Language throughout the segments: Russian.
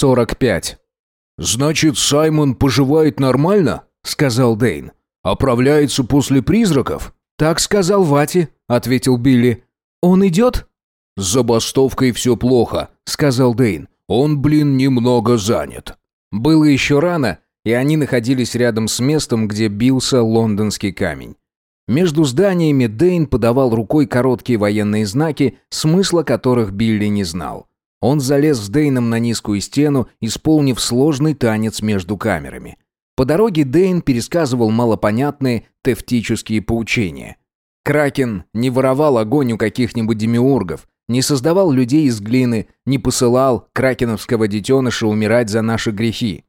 45. «Значит, Саймон поживает нормально?» — сказал Дейн. «Оправляется после призраков?» «Так сказал Вати», — ответил Билли. «Он идет?» «С забастовкой все плохо», — сказал Дейн. «Он, блин, немного занят». Было еще рано, и они находились рядом с местом, где бился лондонский камень. Между зданиями Дейн подавал рукой короткие военные знаки, смысла которых Билли не знал. Он залез с Дейном на низкую стену, исполнив сложный танец между камерами. По дороге Дейн пересказывал малопонятные тефтические поучения. Кракен не воровал огонь у каких-нибудь демиургов, не создавал людей из глины, не посылал кракеновского детеныша умирать за наши грехи.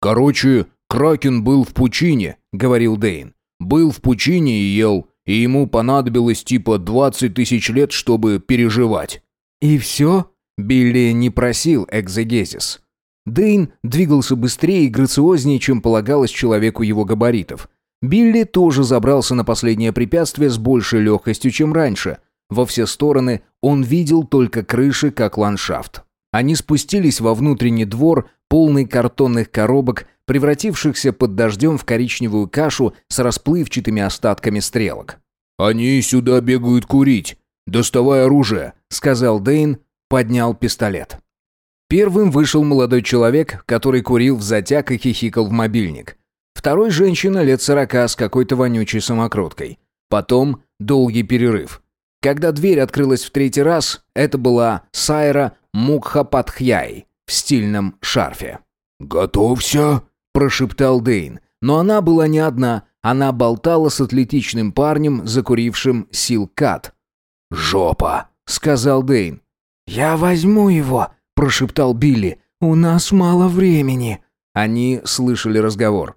«Короче, Кракен был в пучине», — говорил Дейн. «Был в пучине и ел, и ему понадобилось типа 20 тысяч лет, чтобы переживать». «И все?» — Билли не просил экзегезис. Дейн двигался быстрее и грациознее, чем полагалось человеку его габаритов. Билли тоже забрался на последнее препятствие с большей легкостью, чем раньше. Во все стороны он видел только крыши, как ландшафт. Они спустились во внутренний двор, полный картонных коробок, превратившихся под дождем в коричневую кашу с расплывчатыми остатками стрелок. «Они сюда бегают курить. Доставай оружие», — сказал Дейн, поднял пистолет. Первым вышел молодой человек, который курил в затяг и хихикал в мобильник. Второй женщина лет сорока с какой-то вонючей самокруткой. Потом долгий перерыв. Когда дверь открылась в третий раз, это была Сайра Мукхапатхьяй в стильном шарфе. «Готовься!» – прошептал Дейн. Но она была не одна, она болтала с атлетичным парнем, закурившим силкат. «Жопа!» – сказал Дейн. «Я возьму его!» – прошептал Билли. «У нас мало времени!» Они слышали разговор.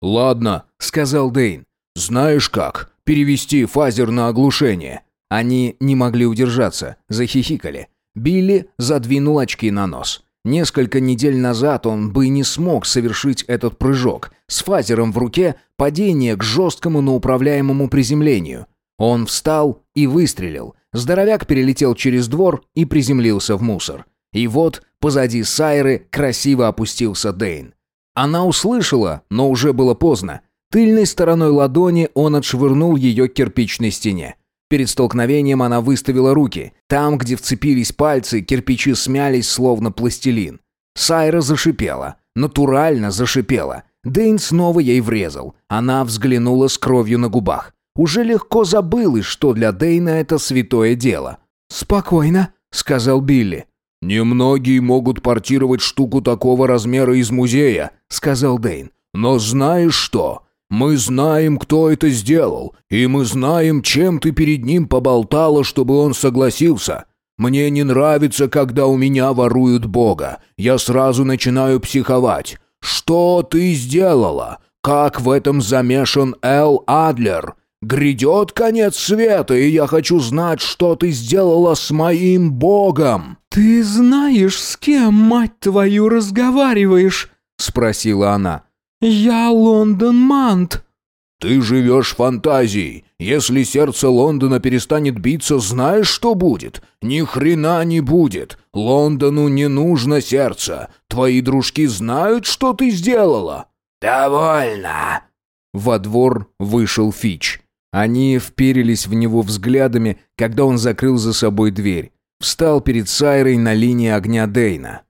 «Ладно», — сказал Дейн. «Знаешь как? Перевести фазер на оглушение». Они не могли удержаться, захихикали. Билли задвинул очки на нос. Несколько недель назад он бы не смог совершить этот прыжок. С фазером в руке падение к жесткому, но управляемому приземлению. Он встал и выстрелил. Здоровяк перелетел через двор и приземлился в мусор. И вот позади Сайры красиво опустился Дейн. Она услышала, но уже было поздно. Тыльной стороной ладони он отшвырнул ее к кирпичной стене. Перед столкновением она выставила руки. Там, где вцепились пальцы, кирпичи смялись, словно пластилин. Сайра зашипела. Натурально зашипела. Дэйн снова ей врезал. Она взглянула с кровью на губах. Уже легко забылось, что для Дэйна это святое дело. «Спокойно», — сказал Билли. «Немногие могут портировать штуку такого размера из музея», — сказал Дейн. «Но знаешь что? Мы знаем, кто это сделал, и мы знаем, чем ты перед ним поболтала, чтобы он согласился. Мне не нравится, когда у меня воруют Бога. Я сразу начинаю психовать. Что ты сделала? Как в этом замешан Эл Адлер? Грядет конец света, и я хочу знать, что ты сделала с моим богом!» «Ты знаешь, с кем, мать твою, разговариваешь?» — спросила она. «Я Лондон Мант». «Ты живешь фантазией. Если сердце Лондона перестанет биться, знаешь, что будет? Ни хрена не будет. Лондону не нужно сердце. Твои дружки знают, что ты сделала». «Довольно». Во двор вышел Фич. Они вперились в него взглядами, когда он закрыл за собой дверь. Встал перед Сайрой на линии огня Дейна.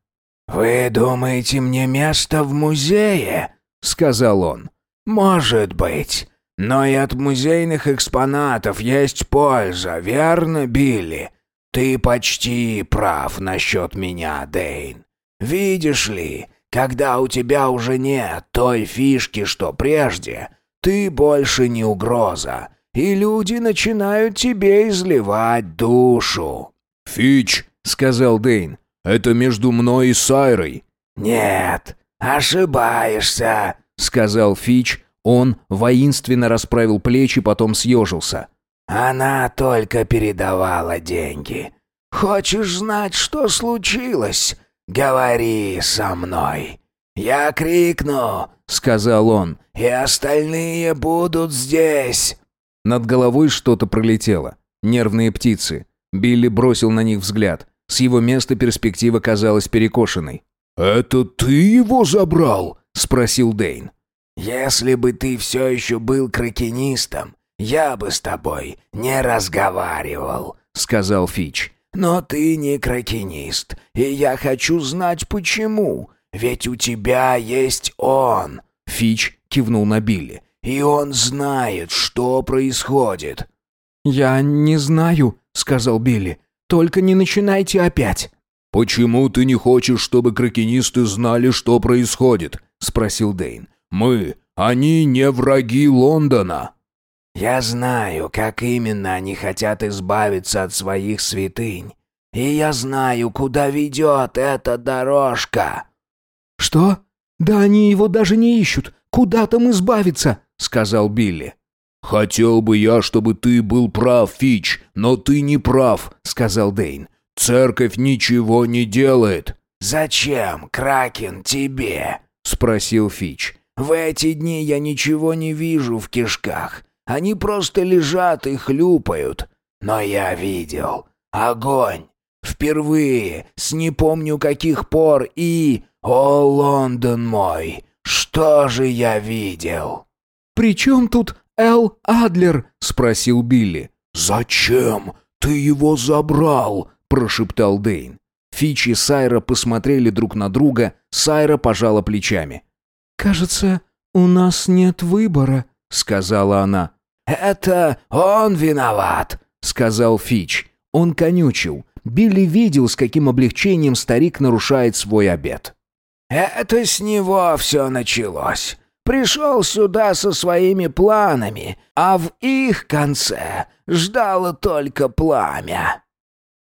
«Вы думаете, мне место в музее?» — сказал он. «Может быть. Но и от музейных экспонатов есть польза, верно, Билли? Ты почти прав насчет меня, Дейн. Видишь ли, когда у тебя уже нет той фишки, что прежде, ты больше не угроза, и люди начинают тебе изливать душу». «Фич», — сказал Дейн, — «это между мной и Сайрой». «Нет, ошибаешься», — сказал Фич. Он воинственно расправил плечи, потом съежился. «Она только передавала деньги. Хочешь знать, что случилось? Говори со мной. Я крикну, — сказал он, — и остальные будут здесь». Над головой что-то пролетело. Нервные птицы. Билли бросил на них взгляд. С его места перспектива казалась перекошенной. «Это ты его забрал?» — спросил Дейн. «Если бы ты все еще был кракенистом, я бы с тобой не разговаривал», — сказал Фич. «Но ты не кракенист, и я хочу знать почему. Ведь у тебя есть он». Фич кивнул на Билли. «И он знает, что происходит». «Я не знаю», — сказал Билли. «Только не начинайте опять». «Почему ты не хочешь, чтобы кракенисты знали, что происходит?» — спросил Дейн. «Мы, они не враги Лондона». «Я знаю, как именно они хотят избавиться от своих святынь. И я знаю, куда ведет эта дорожка». «Что? Да они его даже не ищут. Куда там избавиться?» — сказал Билли. «Хотел бы я, чтобы ты был прав, Фич, но ты не прав», — сказал Дейн. «Церковь ничего не делает». «Зачем, Кракен, тебе?» — спросил Фич. «В эти дни я ничего не вижу в кишках. Они просто лежат и хлюпают. Но я видел. Огонь. Впервые, с не помню каких пор, и... О, Лондон мой, что же я видел?» «При чем тут Эл Адлер?» — спросил Билли. «Зачем ты его забрал?» — прошептал Дейн. Фич и Сайра посмотрели друг на друга, Сайра пожала плечами. «Кажется, у нас нет выбора», — сказала она. «Это он виноват», — сказал Фич. Он конючил. Билли видел, с каким облегчением старик нарушает свой обет. «Это с него все началось. Пришел сюда со своими планами, а в их конце ждало только пламя».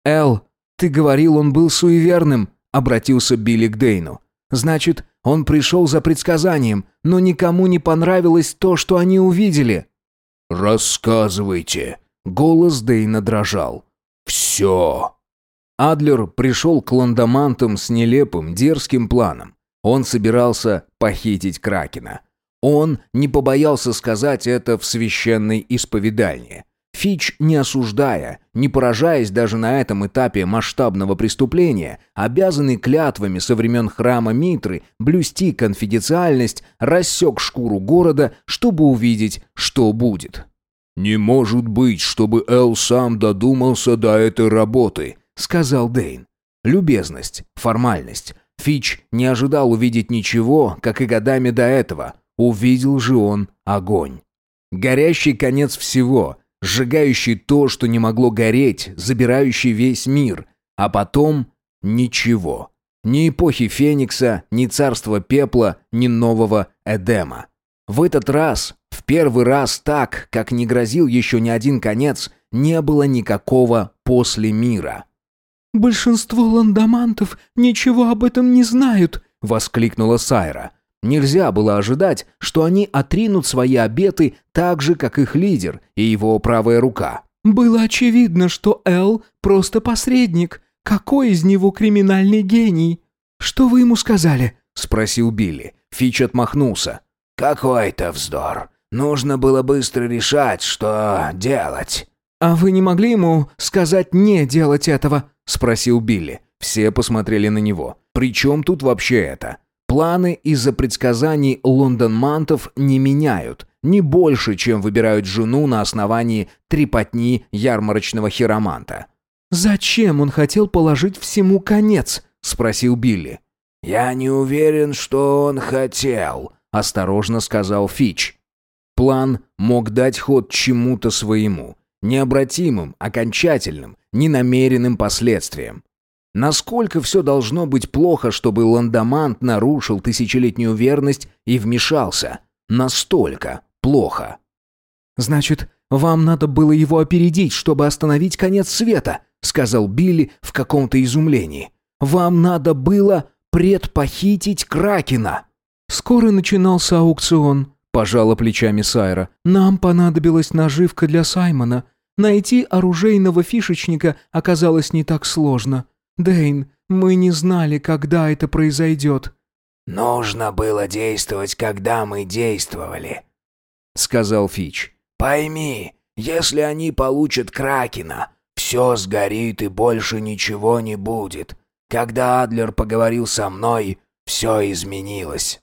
«Эл, ты говорил, он был суеверным», — обратился Билли к Дейну. «Значит, он пришел за предсказанием, но никому не понравилось то, что они увидели». «Рассказывайте», — голос Дейна дрожал. «Все». Адлер пришел к ландомантам с нелепым, дерзким планом. Он собирался похитить Кракена. Он не побоялся сказать это в священной исповедальне. Фич, не осуждая, не поражаясь даже на этом этапе масштабного преступления, обязанный клятвами со времен храма Митры блюсти конфиденциальность, рассек шкуру города, чтобы увидеть, что будет. «Не может быть, чтобы Эл сам додумался до этой работы», — сказал Дейн. Любезность, формальность. Фич не ожидал увидеть ничего, как и годами до этого. Увидел же он огонь. Горящий конец всего, сжигающий то, что не могло гореть, забирающий весь мир. А потом ничего. Ни эпохи Феникса, ни царства пепла, ни нового Эдема. В этот раз, в первый раз так, как не грозил еще ни один конец, не было никакого после мира. «Большинство ландомантов ничего об этом не знают», — воскликнула Сайра. Нельзя было ожидать, что они отринут свои обеты так же, как их лидер и его правая рука. «Было очевидно, что Эл просто посредник. Какой из него криминальный гений? Что вы ему сказали?» — спросил Билли. Фич отмахнулся. «Какой-то вздор. Нужно было быстро решать, что делать». «А вы не могли ему сказать не делать этого?» — спросил Билли. Все посмотрели на него. «При чем тут вообще это?» Планы из-за предсказаний лондонмантов не меняют, не больше, чем выбирают жену на основании трепотни ярмарочного хироманта. «Зачем он хотел положить всему конец?» — спросил Билли. «Я не уверен, что он хотел», — осторожно сказал Фич. План мог дать ход чему-то своему, необратимым, окончательным, ненамеренным последствиям. Насколько все должно быть плохо, чтобы Ландомант нарушил тысячелетнюю верность и вмешался? Настолько плохо. «Значит, вам надо было его опередить, чтобы остановить конец света», сказал Билли в каком-то изумлении. «Вам надо было предпохитить Кракена». «Скоро начинался аукцион», пожала плечами Сайра. «Нам понадобилась наживка для Саймона. Найти оружейного фишечника оказалось не так сложно. «Дэйн, мы не знали, когда это произойдет». «Нужно было действовать, когда мы действовали», — сказал Фич. «Пойми, если они получат Кракена, все сгорит и больше ничего не будет. Когда Адлер поговорил со мной, все изменилось».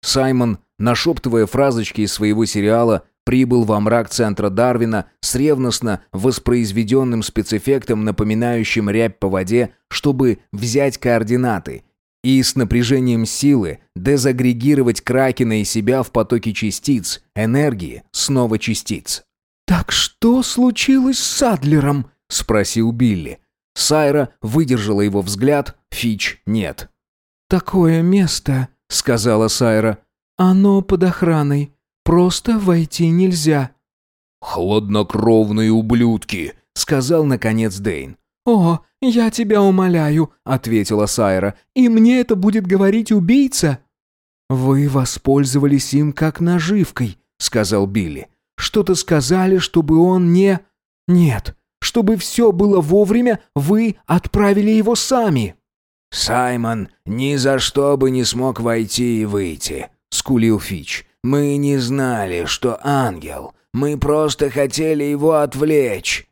Саймон, нашептывая фразочки из своего сериала, прибыл во мрак центра Дарвина с ревностно воспроизведенным спецэффектом, напоминающим рябь по воде, чтобы взять координаты и с напряжением силы дезагрегировать Кракена и себя в потоке частиц, энергии, снова частиц. «Так что случилось с Садлером?» — спросил Билли. Сайра выдержала его взгляд, Фич нет. «Такое место», — сказала Сайра. «Оно под охраной. Просто войти нельзя». «Хладнокровные ублюдки», — сказал наконец Дейн. «О, я тебя умоляю», — ответила Сайра. «И мне это будет говорить убийца?» «Вы воспользовались им как наживкой», — сказал Билли. «Что-то сказали, чтобы он не...» «Нет, чтобы все было вовремя, вы отправили его сами». «Саймон ни за что бы не смог войти и выйти», — скулил Фич. «Мы не знали, что ангел. Мы просто хотели его отвлечь».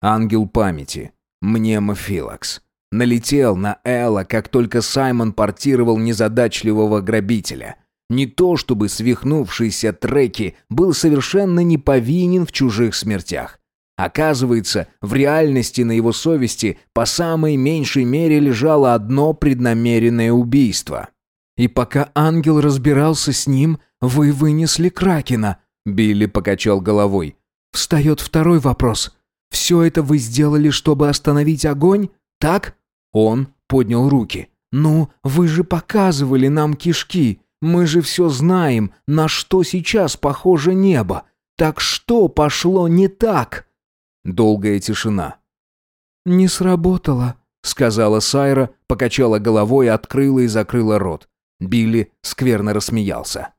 Ангел памяти. Мнемофилакс. Налетел на Элла, как только Саймон портировал незадачливого грабителя. Не то чтобы свихнувшийся Треки был совершенно не повинен в чужих смертях. Оказывается, в реальности на его совести по самой меньшей мере лежало одно преднамеренное убийство. «И пока ангел разбирался с ним, вы вынесли Кракена», — Билли покачал головой. «Встает второй вопрос. Все это вы сделали, чтобы остановить огонь, так?» Он поднял руки. «Ну, вы же показывали нам кишки. Мы же все знаем, на что сейчас похоже небо. Так что пошло не так?» Долгая тишина. «Не сработало», — сказала Сайра, покачала головой, открыла и закрыла рот. Билли скверно рассмеялся.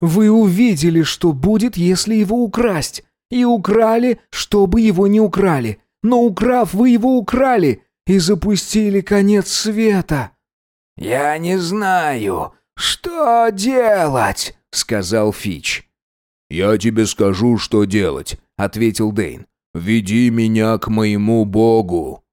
«Вы увидели, что будет, если его украсть, и украли, чтобы его не украли. Но украв, вы его украли и запустили конец света». «Я не знаю, что делать», — сказал Фич. «Я тебе скажу, что делать», — ответил Дейн. «Веди меня к моему богу».